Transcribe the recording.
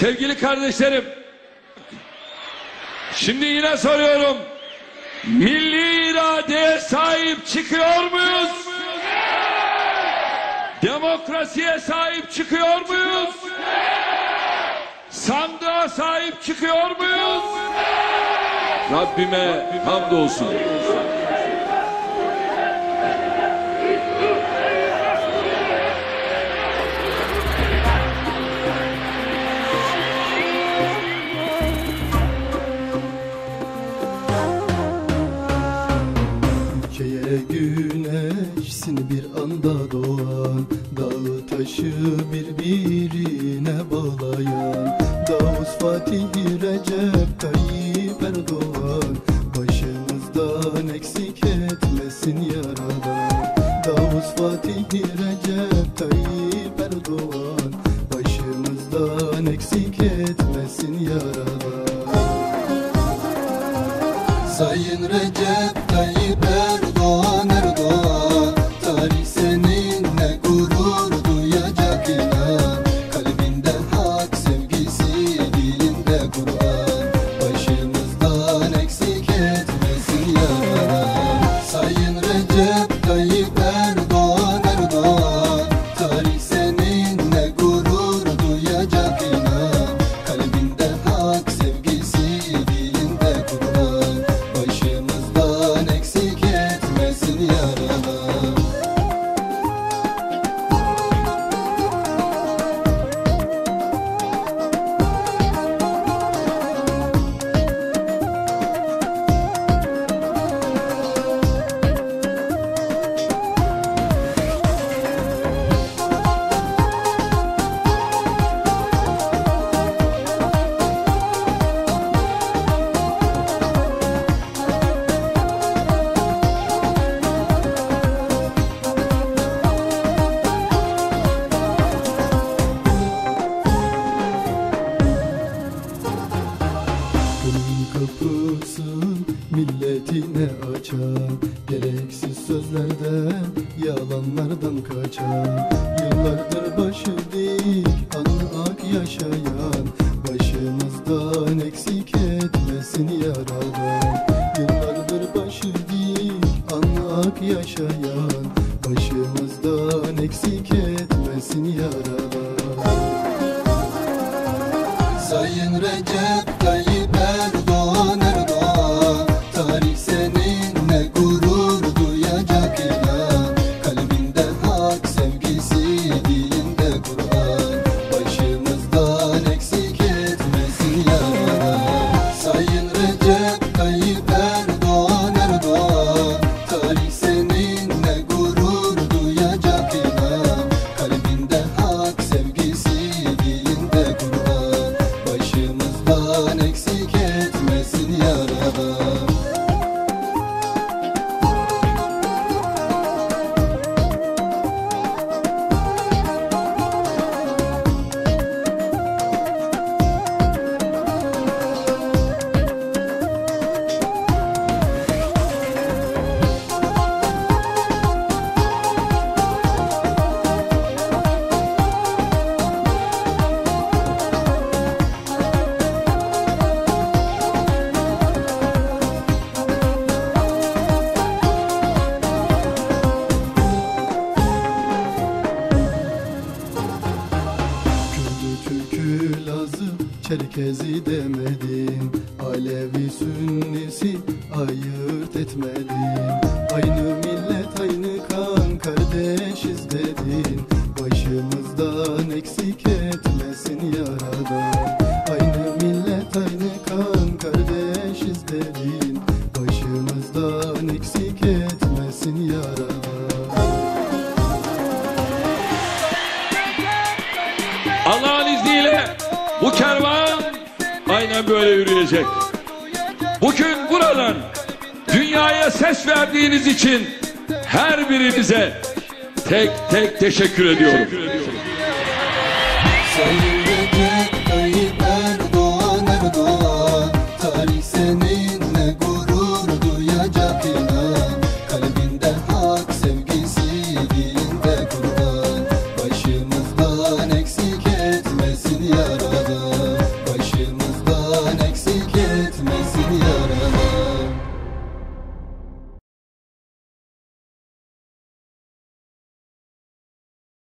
Sevgili kardeşlerim, şimdi yine soruyorum. Milli iradeye sahip çıkıyor muyuz? Demokrasiye sahip çıkıyor muyuz? Sandığa sahip çıkıyor muyuz? Rabbime hamdolsun. Güneşsin bir anda doğan Dağı taşı birbirine bağlayan. Davuz Fatih Recep Tayyip Erdoğan Başımızdan eksik etmesin yaradan. Davuz Fatih Recep Tayyip Erdoğan gonna love. Kapısın milletine açan Gereksiz sözlerden yalanlardan kaçan Yıllardır başı dik anı yaşayan. Başımızdan eksik etmesin yaradan. Yıllardır başı dik anı yaşayan. Başımızdan eksik etmesin yaradan. Sayın Recep Tayyip Çerkezi demedin Alevi Sünnisi ayırt etmedin Aynı millet aynı kan kardeşiz dedin. Başımızdan eksik etmesin yaradan Aynı millet aynı kan kardeşiz dedin. Başımızdan eksik etmesin yaradan böyle yürüyecek. Bugün buradan dünyaya ses verdiğiniz için her birinize tek tek teşekkür ediyorum. Teşekkür ediyorum.